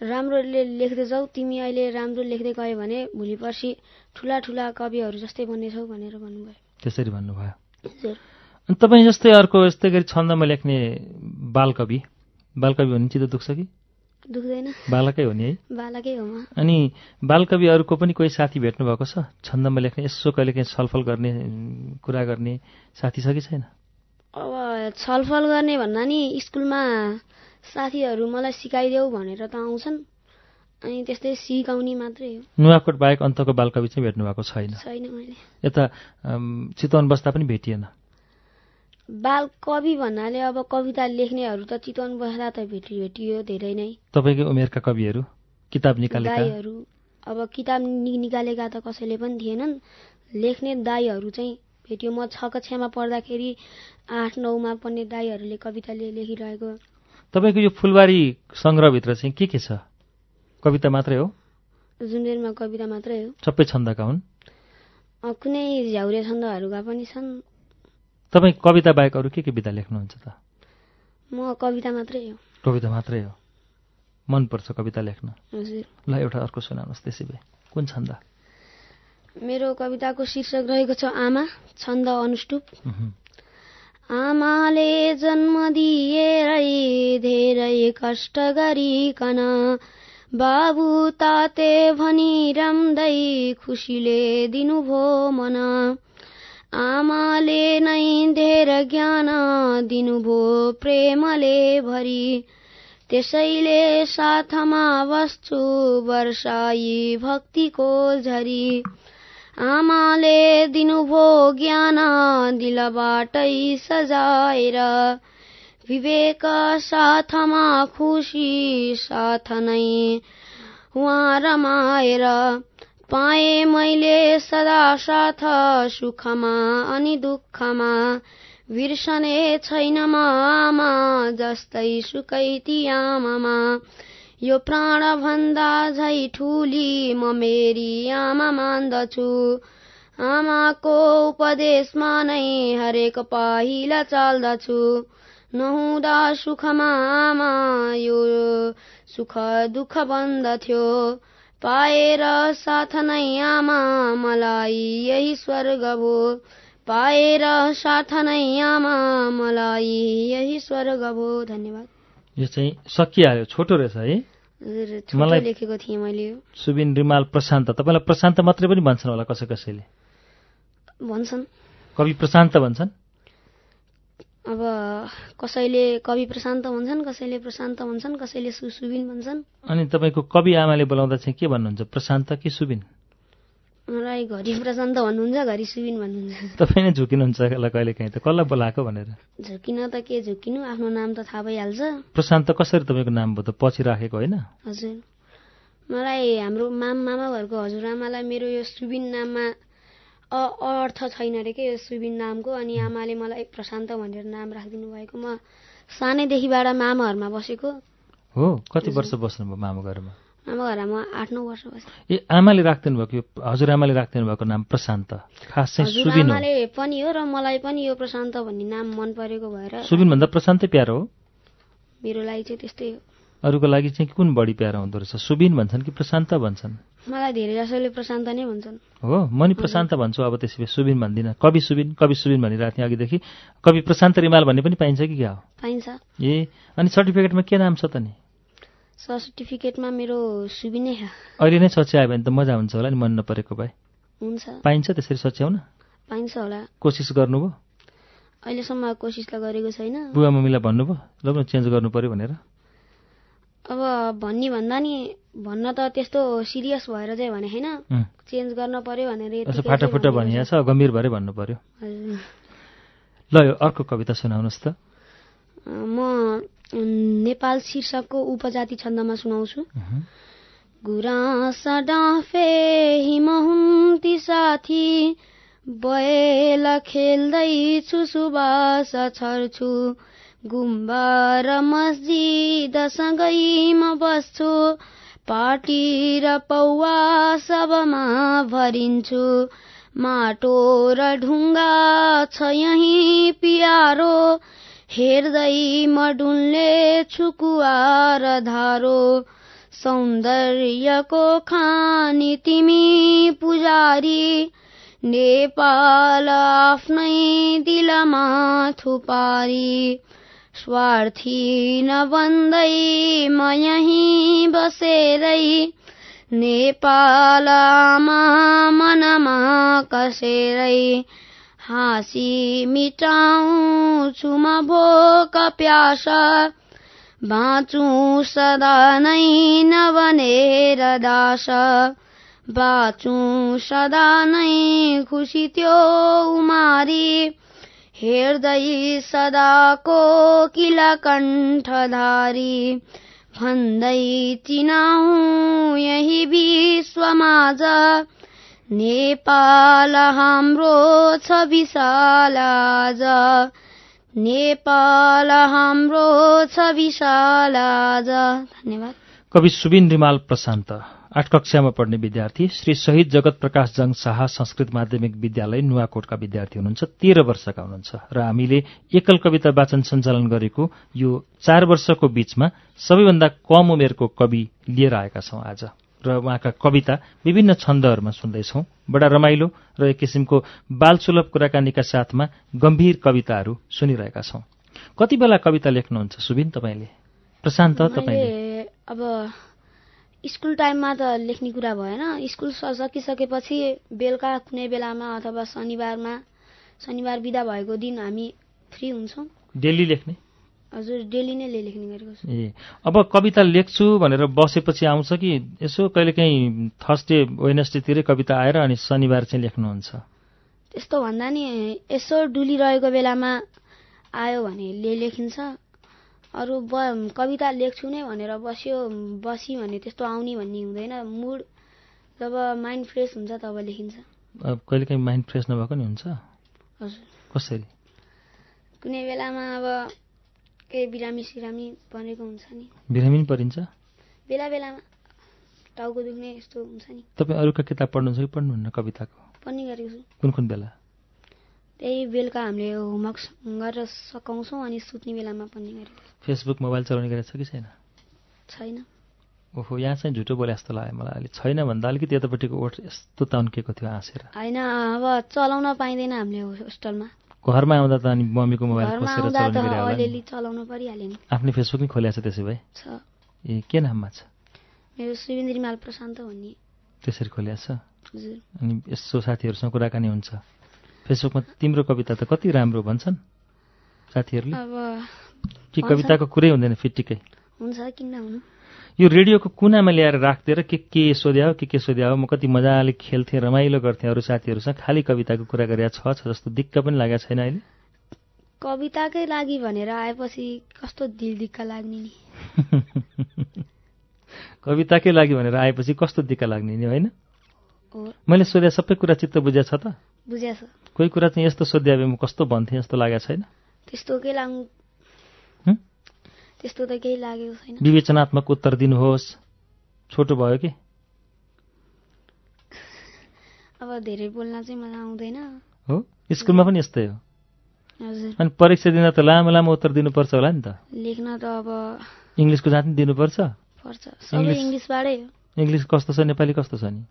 राम्रो ले लेख्दै जाऊ तिमी अहिले राम्रो लेख्दै गयो भने भोलि पर्सि ठुला ठुला कविहरू जस्तै बन्नेछौ भनेर भन्नुभयो। त्यसरी भन्नुभयो। हजुर। अनि तपाईँ जस्तै अर्को यस्तै गरी छन्दमा लेख्ने बालकवि बालकवि भन्ने चित्त दुख्छ कि? दुख्दैन। बालकै हो नि है? बालकै हो अनि बालकविहरूको पनि कोही साथी भेट्नु भएको छ? छन्दमा लेख्ने यसो कहिले काहीँ छलफल गर्ने कुरा गर्ने साथी छ कि छैन? अब छलफल गर्ने भन्दा नि स्कुलमा साथीहरू मलाई सिकाइदेऊ भनेर त आउँछन्। अनि त्यस्तै सिकाउने मात्रै हो। नुवाकोट बाहेक अन्तको बालकवि चाहिँ भेट्नु भएको छैन। छैन मैले। यता चितवन बस्दा पनि भेटिएन। बाल कवि भन्नाले अब कविता लेख्नेहरू त चितवन बस्दा त भेटियो भेटियो धेरै नै। तपाईँकै उमेरका कविहरू? किताब निकालेका? दाईहरू अब किताब नि- निकालेका त कसैले पनि थिएनन्। लेख्ने दाईहरू चाहिँ भेटियो। म छ कक्षामा पढ्दाखेरि आठ नौमा पढ्ने दाईहरूले कविताले लेखिरहेको। तपाईँको यो फुलबारी सङ्ग्रहभित्र चाहिँ के के छ? कविता मात्रै हो? जुनजेलमा कविता मात्रै हो। सबै छन्दका हुन्? कुनै झ्याउरे छन्दहरूका पनि छन्। तपाईँ कविता बाहेक अरू के के विधा लेख्नुहुन्छ त? म कविता मात्रै हो। कविता मात्रै हो? मनपर्छ कविता लेख्न। हजुर। ल एउटा अर्को सुनाउनुहोस् त्यसै भए। कुन छन्द? मेरो कविताको शीर्षक रहेको छ आमा छन्द अनुष्टुप। आमाले जन्म दिएरै धेरै कष्ट गरिकन बाबु ताते भनी रम्दै खुसीले दिनुभो मन। आमाले नै धेरै ज्ञान दिनुभो प्रेमले भरी। त्यसैले साथमा बस्छु वर्षाई भक्तिको झरी। आमाले दिनुभो ज्ञान दिलबाटै सजाएर। विवेक साथमा खुसी साथ नै उहाँ रमाएर। पाएँ मैले सदा साथ सुखमा अनि दुःखमा। बिर्सने छैन म आमा जस्तै सुकै आमामा। यो प्राण भन्दा झै ठुली म मेरी आमा मान्दछु। आमाको उपदेशमा नै हरेक पाइला चाल्दछु। नहुँदा सुखमा आमा यो सुख दुःख बन्दथ्यो। पाएर साथ नै आमा मलाई यही स्वर्ग भो पाएर साथ नै आमा मलाई यही स्वर्ग भो धन्यवाद। यो चाहिँ सकिहाल्यो। छोटो रहेछ है? मलाई- लेखेको थिएँ मैले। सुबिन रिमाल प्रशान्त। तपाईँलाई प्रशान्त मात्रै पनि भन्छन् होला कसै कसैले? भन्छन्। कवि प्रशान्त भन्छन्? कसैले कवि प्रशान्त भन्छन् कसैले प्रशान्त भन्छन् कसैले सुसुबिन भन्छन्। अनि तपाईँको कवि आमाले बोलाउँदा चाहिँ के भन्नुहुन्छ? प्रशान्त कि सुबिन? मलाई घरि प्रशान्त भन्नुहुन्छ घरि सुबिन भन्नुहुन्छ। तपाईँ नै झुकिनुहुन्छ होला कहिले काहीँ त। कसलाई बोलाएको भनेर? झुकिन त के झुकिनु? आफ्नो नाम त थाहा भइहाल्छ। प्रशान्त कसरी तपाईँको नाम भयो त? पछि राखेको होइन? हजुर। मलाई हाम्रो माम मामाहरूको हजुरआमालाई मेरो यो सुबिन नाममा अर्थ छैन अरे के यो सुबिन नामको? अनि आमाले मलाई प्रशान्त भनेर नाम राखिदिनु भएको म सानैदेखिबाट मामाहरूमा बसेको। हो कति वर्ष बस्नुभयो मामा घरमा? मामा घरमा आठ नौ वर्ष बसेँ ए आमाले राखिदिनु भएको यो हजुरआमाले राखिदिनु भएको नाम प्रशान्त खास चाहिँ सुबिन हजुरआमाले पनि हो र मलाई पनि यो प्रशान्त भन्ने नाम मन परेको भएर सुबिन भन्दा प्रशान्तै प्यारो हो? मेरो लागि चाहिँ त्यस्तै हो। अरूको लागि चाहिँ कुन बढी प्यारो हुँदो रहेछ? सुबिन भन्छन् कि प्रशान्त भन्छन्? मलाई धेरै जसोले प्रशान्त नै भन्छन्। हो म नि प्रशान्त भन्छु अब त्यसै भए सुबिन भन्दिनँ। कवि सुबिन कवि सुबिन भनिरहेको थिएँ अघिदेखि। कवि प्रशान्त रिमाल भन्ने पनि पाइन्छ कि क्या हो? पाइन्छ। ए अनि सर्टिफिकेटमा के नाम छ त नि? सर्टिफिकेटमा मेरो सुबिनै छ। अहिले नै सच्यायो भने त मजा हुन्छ होला नि मन नपरेको भए। हुन्छ। पाइन्छ त्यसरी सच्याउन? पाइन्छ होला। कोसिस गर्नुभयो? अहिलेसम्म कोसिस त गरेको छैन। बुवा मम्मीलाई भन्नुभयो? ल चेन्ज गर्नु पर्यो भनेर। अब भन्ने भन्दा नि भन्न त त्यस्तो सिरियस भएर चाहिँ भने होइन। चेन्ज गर्न पर्यो भनेर चाहिँ भनिया छ गम्भीर भएर भन्नु पर्यो। ल यो अर्को कविता सुनाउनुहोस् त। म नेपाल शीर्षकको उपजाति छन्दमा सुनाउँछु। गुराँस डाँफे हिमहुन्ती साथी बयल खेल्दैछु सुबास छर्छु। गुम्बा र मस्जिदसँगै म बस्छु पाटी र पौवा सबमा भरिन्छु। माटो र ढुङ्गा छ यहीँ पियारो हेर्दै म डुल्ने छुकुवा र धारो। सौन्दर्यको खानी तिमी पुजारी नेपाल आफ्नै दिलमा थुपारी। स्वार्थी नबन्दै म यहीँ बसेरै नेपालमा मनमा कसेरै हाँसी मिटाउँछु म भोक प्यास बाँचु सदा नै नबनेर दास बाँचु सदा नै खुसी त्यो उमारी। हेर्दै सदाको किला कण्ठधारी भन्दै चिनाउ यही विश्वमाझ। नेपाल हाम्रो छ विशाल आज। नेपाल हाम्रो छ विशाल आज। धन्यवाद। कवि सुबिन रिमाल प्रशान्त। आठ कक्षामा पढ्ने विद्यार्थी श्री शहीद जगत प्रकाश जङ शाह संस्कृत माध्यमिक विद्यालय नुवाकोटका विद्यार्थी हुनुहुन्छ तेह्र वर्षका हुनुहुन्छ। र हामीले एकल कविता वाचन सञ्चालन गरेको यो चार वर्षको बीचमा सबैभन्दा कम उमेरको कवि लिएर आएका छौं आज। र उहाँका कविता विभिन्न छन्दहरूमा सुन्दैछौं। बडा रमाइलो र एक किसिमको बालसुलभ कुराकानीका साथमा गम्भीर कविताहरू सुनिरहेका छौं। कति बेला कविता लेख्नुहुन्छ सुबिन तपाईँले? प्रशान्त तपाईँले? अब स्कुल टाइममा त लेख्ने कुरा भएन। स्कुल सकिसकेपछि बेलुका कुनै बेलामा अथवा शनिबारमा शनिबार बिदा भएको दिन हामी फ्री हुन्छौँ। डेली लेख्ने? हजुर डेली नै लेख्ने गरेको छु। ए अब कविता लेख्छु भनेर बसेपछि आउँछ कि यसो कहिलेकाहीँ थर्सडे वेनसडेतिरै कविता आएर अनि शनिबार चाहिँ लेख्नुहुन्छ? त्यस्तो भन्दा नि यसो डुलिरहेको बेलामा आयो भने ले लेखिन्छ। अरू ब कविता लेख्छु नै भनेर बस्यो बसी भने त्यस्तो आउने भन्ने हुँदैन। मुड जब माइन्ड फ्रेस हुन्छ तब लेखिन्छ। अब कहिलेकाहीँ माइन्ड फ्रेस नभएको नि हुन्छ? हजुर। कसरी? कुनै बेलामा अब केही बिरामी सिरामी बनेको हुन्छ नि। बिरामी पनि परिन्छ? बेला बेलामा टाउको दुख्ने यस्तो हुन्छ नि। तपाईँ अरूका किताब पढ्नुहुन्छ कि पढ्नुहुन्न कविताको? पढ्ने गरेको छु। कुन कुन बेला? त्यही बेलुका हामीले होमवर्क गरेर सकाउँछौँ अनि सुत्ने बेलामा पढ्ने गरेको छु। फेसबुक मोबाइल चलाउने गरेको छ कि छैन? छैन। ओहो यहाँ चाहिँ झुटो बोले जस्तो लाग्यो मलाई अहिले। छैन भन्दा अलिकति यतापट्टिको ओठ यस्तो तन्केको थियो हाँसेर। होइन अब चलाउन पाइँदैन हामीले होस्टलमा। घरमा आउँदा त अनि मम्मीको मोबाइल चलाउने परिहाल्यो नि। आफ्नै फेसबुक नि खोलिएको छ त्यसै भए? ए के नाममा छ? मेरो सुवेन्द्री माल प्रशान्त भन्ने। त्यसरी खोलिएको छ? हजुर। अनि यसो साथीहरूसँग कुराकानी हुन्छ? फेसबुकमा तिम्रो कविता त कति राम्रो भन्छन् साथीहरूले? अब कि। कविताको कुरै हुँदैन फिट्टिकै हुन्छ किन यो रेडियोको कुनामा ल्याएर राखिदिएर के के सोध्या हो के के सोध्या हो म कति मजाले खेल्थेँ रमाइलो गर्थेँ अरू साथीहरूसँग खालि कविताको कुरा गरेर छ छ जस्तो दिक्क पनि लागेको छैन अहिले? कविताकै लागि भनेर आएपछि कस्तो दिल दिक्क लाग्ने नि? कविताकै लागि भनेर आएपछि कस्तो दिक्क लाग्ने नि होइन? मैले सोधे सबै कुरा चित्त बुझ्या छ त? बुझ्या छ। कोही कुरा चाहिँ यस्तो सोध्या भए म कस्तो भन्थेँ जस्तो लागेको छैन? त्यस्तो केही लाग्नु हुँ? त्यस्तो त केही लागेको छैन। विवेचनात्मक उत्तर दिनुहोस्। छोटो भयो कि? अब धेरै बोल्न चाहिँ मलाई आउँदैन। हो? स्कुलमा पनि यस्तै हो। हजुर। अनि परीक्षा दिँदा त लामो लामो उत्तर दिनुपर्छ होला नि त। लेख्न त अब इङ्ग्लिसको जाँच नि दिनुपर्छ? पर्छ। सबै इङ्ग्लिस- इङ्ग्लिसबाटै हो। इङ्ग्लिस कस्तो छ नेपाली कस्तो छ नि?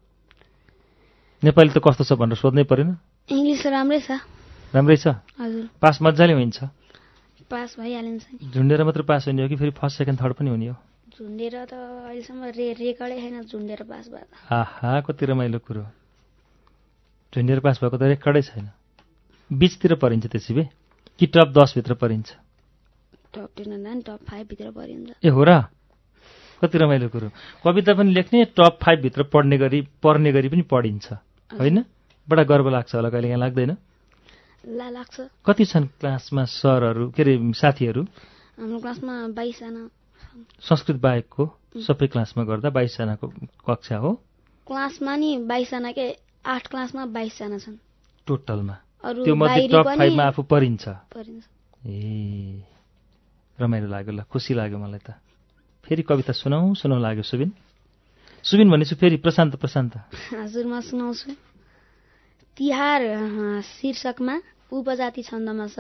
नेपाली त कस्तो छ भनेर सोध्नै परेन। इङ्ग्लिस राम्रै छ। राम्रै छ? हजुर। पास मजाले हुन्छ। पास भइहालिन्छ। झुन्डेर मात्र पास हुने हो कि फेरि फर्स्ट सेकेन्ड थर्ड पनि हुने हो? झुन्डेर त अहिलेसम्म रे रेकर्डै छैन झुन्डेर पास भएको आहा कति रमाइलो कुरो। झुन्डेर पास भएको त रेकर्डै छैन। बिचतिर परिन्छ त्यसै भए? कि टप दसभित्र परिन्छ? टप टेन भन्दा नि टप फाइभभित्र परिन्छ। ए हो र। कति रमाइलो कुरो। कविता पनि लेख्ने टप फाइभभित्र पढ्ने गरी पढ्ने गरी पनि पढिन्छ। होइन? बडा गर्व लाग्छ होला कहिले काहीँ लाग्दैन। लाग्छ। कति छन् क्लासमा सरहरू के अरे साथीहरू? हाम्रो क्लासमा बाइसजना। संस्कृत बाहेकको सबै क्लासमा गर्दा बाइसजनाको कक्षा हो। क्लासमा नि बाइसजनाकै आठ क्लासमा बाइसजना छन्। टोटलमा। त्यो मध्ये टप फाइभमा आफू परिन्छ। ए रमाइलो लाग्यो ल खुसी लाग्यो मलाई त। फेरि कविता सुनाऊ सुनाउ लाग्यो सुबिन। सुबिन भनेपछि फेरि प्रशान्त प्रशान्त। हजुर म सुनाउँछु। तिहार शीर्षकमा उपजाति छन्दमा छ।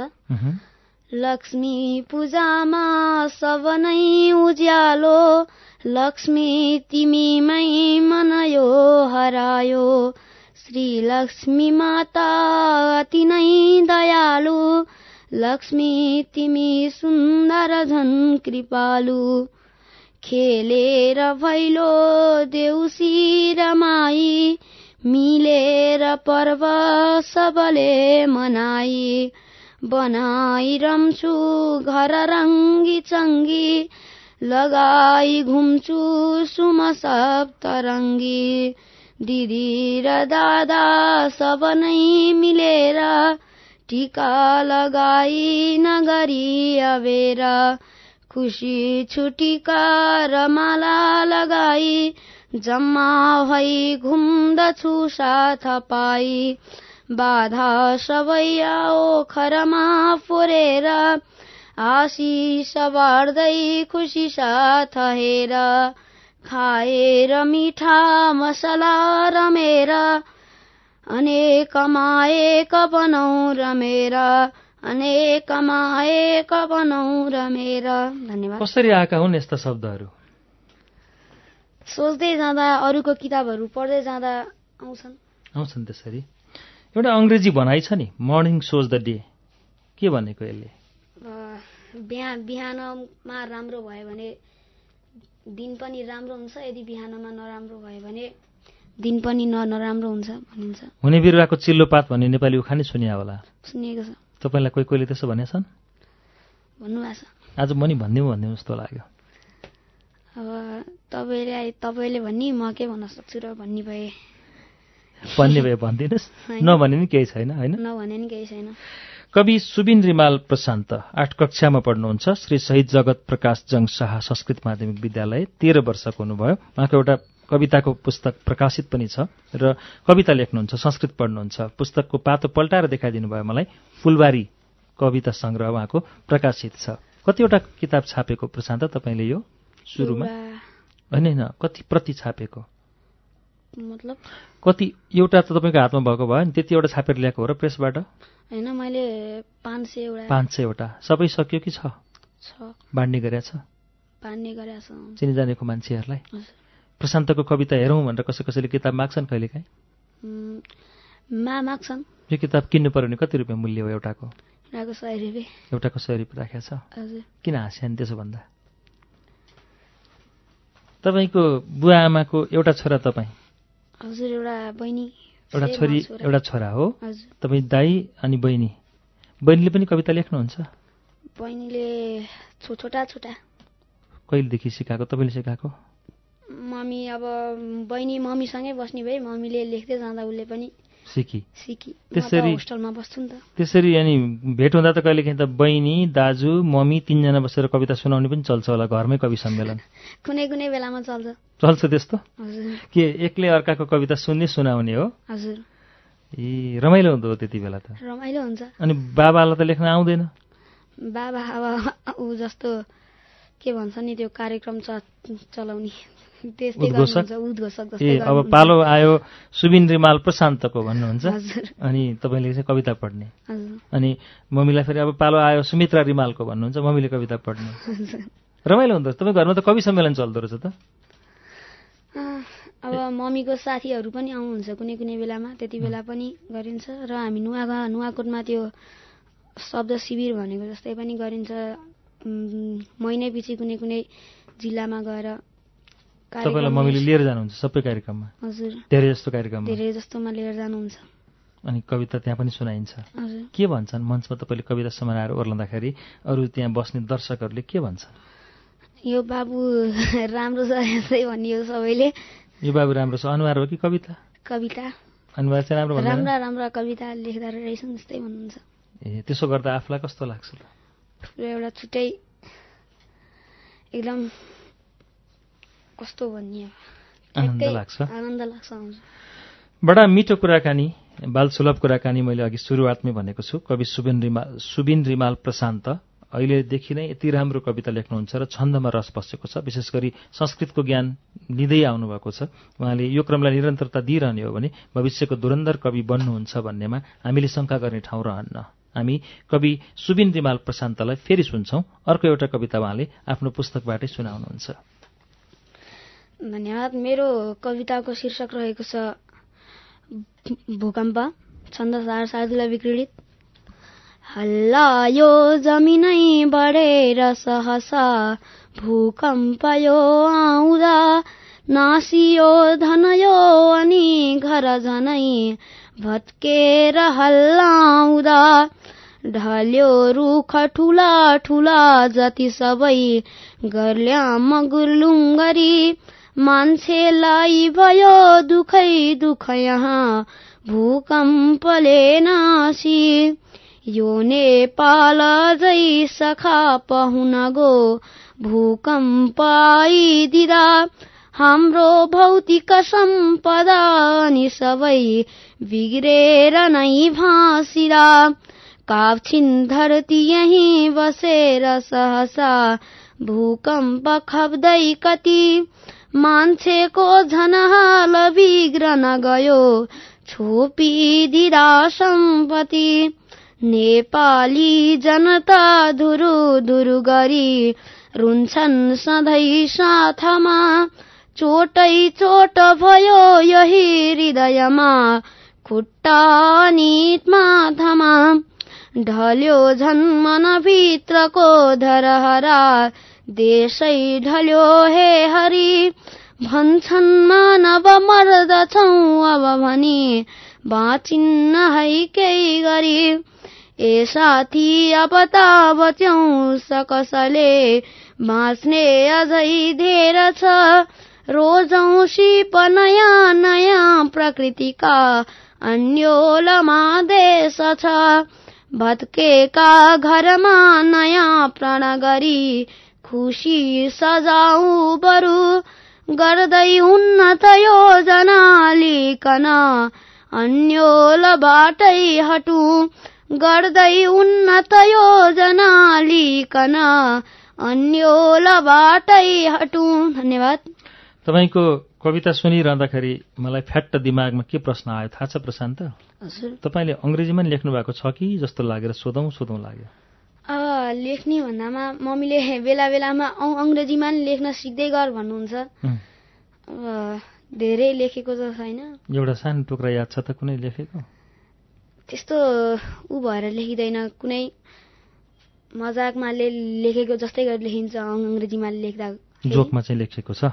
लक्ष्मी पूजामा सब नै उज्यालो। लक्ष्मी तिमीमै मन यो हरायो। श्री लक्ष्मी माता अति नै दयालु। लक्ष्मी तिमी सुन्दर झन् कृपालु। खेलेर भैलो देउसी रमाई मिलेर पर्व सबले मनाई। बनाई रम्छु घर रङ्गी चङ्गी लगाई घुम्छु सुम सप्तरङ्गी दिदी र दादा सब नै मिलेर टिका लगाई नगरी अबेर। खुसी छुटिका र माला लगाई जम्मा भई घुम्दछु साथ पाई। बाधा सबै ओखरमा फोरेर आशिष बार्दै खुसी साथ हेर। खाएर मिठा मसला रमेर अनेक माएक बनौ रमेर अनेक माएक बनौ रमेर धन्यवाद। कसरी आएका हुन् यस्ता शब्दहरू? सोच्दै जाँदा अरूको किताबहरू पढ्दै जाँदा आउँछन्। आउँछन् त्यसरी। एउटा अङ्ग्रेजी भनाइ छ नि मर्निङ सोज द डे के भनेको यसले? बिहान बिहानमा राम्रो भयो भने दिन पनि राम्रो हुन्छ। यदि बिहानमा नराम्रो भयो भने दिन पनि न नराम्रो हुन्छ भनिन्छ। हुने बिरुवाको चिल्लो पात भन्ने नेपाली उखानै सुनिया होला। सुनिएको छ। तपाईँलाई कोही कोहीले त्यसो भनेछन् आज म नि भनिदिउँ भनिदिउँ जस्तो लाग्यो। अब तपाईँले तपाईँले भन्ने म के भन्न सक्छु र भन्ने भए? भन्ने भए भनिदिनुहोस्। नभने नि केही छैन होइन? नभने नि केही छैन। कवि सुबिन रिमाल प्रशान्त आठ कक्षामा पढ्नुहुन्छ। श्री शहीद जगत प्रकाश जङ शाह संस्कृत माध्यमिक विद्यालय तेह्र वर्षको हुनुभयो। उहाँको एउटा कविताको पुस्तक प्रकाशित पनि छ र कविता लेख्नुहुन्छ संस्कृत पढ्नुहुन्छ। पुस्तकको पातो पल्टाएर देखाइदिनु भयो मलाई। फुलबारी कविता सङ्ग्रह उहाँको प्रकाशित छ। कतिवटा किताब छापेको प्रशान्त तपाईँले यो सुरुमा? होइन होइन कति प्रति छापेको? मतलब? कति एउटा त तपाईँको हातमा भएको भयो नि त्यति एउटा छापेर ल्याएको हो र प्रेसबाट? होइन मैले पाँच सय एउटा पाँच सयवटा। सबै सकियो कि छ? बाँड्ने गरेछ पार्ने गरेको छ। चिनी जानेको मान्छेहरूलाई। प्रशान्तको कविता हेरौँ भनेर कसै कसैले किताब माग्छन् कहिलेकाहीँ मा माग्छन्। यो किताब किन्नु पर्यो भने कति रुपियाँ मूल्य हो एउटाको? उनीहरूको सय रुपियाँ। एउटाको सय रुपियाँ राखेको छ। किन हाँस्या नि त्यसो भन्दा? तपाईँको बुवा आमाको एउटा छोरा तपाईँ? हजुर एउटा बहिनी। एउटा छोरी। एउटा छोरा हो। तपाईँ दाई अनि बहिनी। बहिनीले पनि कविता लेख्नुहुन्छ? बहिनीले छोटा छोटा कहिलेदेखि सिकाएको? तपाईँले सिकाएको? मम्मी अब बहिनी मम्मीसँगै बस्ने भए मम्मीले लेख्दै जाँदा उसले पनि सिकी। सिकी। त्यसरी- होस्टेलमा बस्छु नि त। त्यसरी अनि भेट हुँदा त कहिलेकाहीँ त बहिनी दाजु मम्मी तिनजना बसेर कविता सुनाउने पनि चल्छ होला घरमै कवि सम्मेलन। कुनै कुनै बेलामा चल्छ। चल्छ त्यस्तो? के एक्लै अर्काको कविता सुन्ने सुनाउने हो? हजुर। ए रमाइलो हुँदो हो त्यति बेला त। रमाइलो हुन्छ। अनि बाबालाई त लेख्न आउँदैन? बाबा अब ऊ जस्तो के भन्छ नि त्यो कार्यक्रम चलाउने। ए अब। पालो आयो सुबिन रिमाल प्रशान्तको भन्नुहुन्छ। अनि तपाईँले चाहिँ कविता पढ्ने। अनि मम्मीलाई फेरि अब पालो आयो सुमित्रा रिमालको भन्नुहुन्छ मम्मीले कविता पढ्ने। रमाइलो हुँदो रहेछ। तपाईँ घरमा त कवि सम्मेलन चल्दो रहेछ त? अब मम्मीको साथीहरू पनि आउनुहुन्छ कुनै कुनै बेलामा त्यति बेला पनि गरिन्छ। र हामी नुवा नुवाकोटमा त्यो शब्द शिविर भनेको जस्तै पनि गरिन्छ। महिनै पछि कुनै कुनै जिल्लामा गएर तपाईँलाई मम्मीले लिएर जानुहुन्छ सबै कार्यक्रममा? हजुर। धेरै जस्तो कार्यक्रममा? धेरै जस्तोमा लिएर जानुहुन्छ। अनि कविता त्यहाँ पनि सुनाइन्छ। के भन्छन् मञ्चमा तपाईँले कविता समाएर ओर्लाउँदाखेरि? अरू त्यहाँ बस्ने दर्शकहरूले के भन्छन्? यो बाबु राम्रो छ यस्तै भनियो सबैले। यो बाबु राम्रो छ। अनुहार हो कि कविता? कविता। अनुहार चाहिँ राम्रो राम्रा राम्रा कविता लेख्दा रहेछन् जस्तै भन्नुहुन्छ ए त्यसो गर्दा आफूलाई कस्तो लाग्छ एउटा छुट्टै एकदम कस्तो भन्ने? आनन्द लाग्छ। आनन्द लाग्छ हजुर बडा मिठो कुराकानी बाल सुलभ कुराकानी मैले अघि सुरुवातमै भनेको छु। कवि सुबिन रिमाल सुबिन रिमाल प्रशान्त। अहिलेदेखि नै यति राम्रो कविता लेख्नुहुन्छ र छन्दमा रस बसेको छ। विशेष गरी संस्कृतको ज्ञान लिँदै आउनुभएको छ। उहाँले यो क्रमलाई निरन्तरता दिइरहने हो भने भविष्यको धुरन्धर कवि बन्नुहुन्छ भन्नेमा हामीले शङ्का गर्ने ठाउँ रहन्न। हामी कवि सुबिन रिमाल प्रशान्तलाई फेरि सुन्छौं। अर्को एउटा कविता उहाँले आफ्नो पुस्तकबाटै सुनाउनुहुन्छ। धन्यवाद। मेरो कविताको शीर्षक रहेको छ भूकम्प छन्द सार शार्दुला विक्रीडित हल्ला यो जमिनै बढेर सहसा भूकम्प यो आउँदा नासियो धन यो अनि घर झनै भत्केर हल्लाउँदा ढल्यो रुख ठुला ठुला जति सबै गर्ल्याम गुर्लुङ गरी मान्छेलाई भयो दुखै दुख यहाँ भूकम्पले नासी। यो नेपाल जै सखा पहुन गो भूकम्प आइदिँदा हाम्रो भौतिक सम्पदा अनि सबै बिग्रेर नै भाँसिरा काप्छिन् धरती यही बसेर सहसा भूकम्प खप्दै कति मान्छेको झन हाल बिग्रन गयो। छोपिदिँदा सम्पत्ति नेपाली जनता धुरु धुरु गरी रुन्छन् सधैँ साथमा। चोटै चोट भयो यही हृदयमा खुट्टा निट माथामा। ढल्यो झन् मनभित्रको धरहरा देशै ढल्यो हे हरि। भन्छन् मानव मर्दछौ अब भनी। बाँचिन्न है केही गरी। ए साथी अब त बच्यौ सकसले बाँच्ने अझै धेर छ। रोजौँ सिप नयाँ नयाँ प्रकृतिका अन्यलमा देश छ। भत्केका घरमा नयाँ प्राण गरी। खुसी सजाऊ बरु। गर्दै उन्नत योजना लिकन अन्यलबाटै हटु। गर्दै उन्नत योजना लिकन अन्यलबाटै हटु। धन्यवाद। तपाईँको कविता सुनिरहँदाखेरि मलाई फ्याट्ट दिमागमा के प्रश्न आयो? थाहा छ प्रशान्त? तपाईँले अङ्ग्रेजीमा लेख्नु भएको छ कि जस्तो लागेर सोधौँ सोधौँ लाग्यो? अब लेख्ने भन्दामा मम्मीले बेला बेलामा औ अङ्ग्रेजीमा नि लेख्न सिक्दै गर भन्नुहुन्छ। अब धेरै लेखेको त छैन एउटा सानो टुक्रा याद छ त कुनै लेखेको? त्यस्तो ऊ भएर लेखिँदैन। कुनै मजाकमा लेखेको जस्तै गरेर लेखिन्छ अङ्ग्रेजीमा लेख्दा। जोकमा चाहिँ लेखेको छ।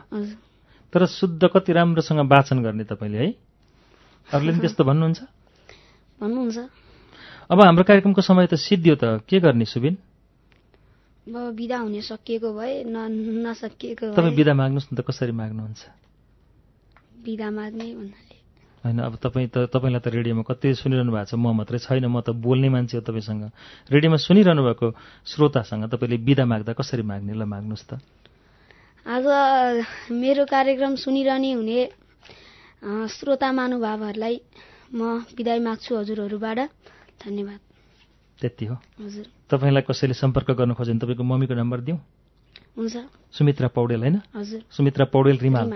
तर शुद्ध कति राम्रोसँग वाचन गर्ने तपाईँले है? अरूले पनि त्यस्तो भन्नुहुन्छ? भन्नुहुन्छ। अब हाम्रो कार्यक्रमको समय त सिद्धियो त। के गर्ने सुबिन? अब बिदा हुने सकिएको भए नसकिएको तपाईँ बिदा माग्नुहोस् न त कसरी माग्नुहुन्छ? बिदा माग्ने भन्नाले होइन अब तपाईँ त तपाईँलाई त रेडियोमा कति सुनिरहनु भएको छ म मात्रै छैन म त बोल्ने मान्छे हो तपाईँसँग। रेडियोमा सुनिरहनु भएको श्रोतासँग तपाईँले बिदा माग्दा कसरी माग्ने ल माग्नुहोस् त। आज मेरो कार्यक्रम सुनिरहने हुने श्रोता महानुभावहरूलाई म बिदाई माग्छु हजुरहरूबाट। धन्यवाद। त्यति हो। हजुर। तपाईँलाई कसैले सम्पर्क गर्न खोज्यो भने तपाईँको मम्मीको नम्बर दिउँ। हुन्छ। सुमित्रा पौडेल होइन? हजुर। सुमित्रा पौडेल रिमाल।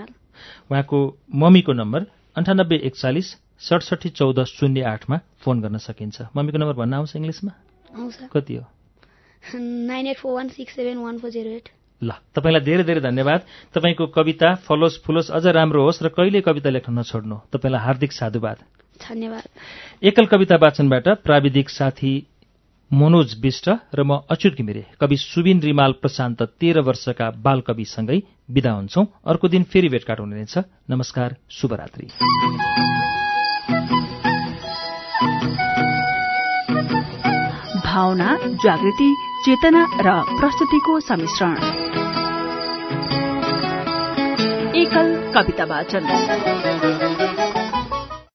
उहाँको मम्मीको नम्बर अन्ठानब्बे एकचालिस सडसठी चौध शून्य आठमा फोन गर्न सकिन्छ। मम्मीको नम्बर भन्न आउँछ इङ्ग्लिसमा? कति हो? Nine eight four one six seven one four zero eight. ल तपाईँलाई धेरै धेरै धन्यवाद। तपाईँको कविता फलोस् फुलोस् अझ राम्रो होस् र कहिले कविता लेख्न नछोड्नु तपाईँलाई हार्दिक साधुवाद। धन्यवाद। एकल कविता वाचनबाट प्राविधिक साथी मनोज विष्ट र म अच्युत घिमिरे। कवि सुबिन रिमाल प्रशान्त तेह्र वर्षका बाल कविसँगै विदा हुन्छौं। अर्को दिन फेरि भेटघाट हुने नै छ नमस्कार शुभरात्री। भावना जागृति चेतना र प्रस्तुतिको सम्मिश्रण। एकल कविता वाचन।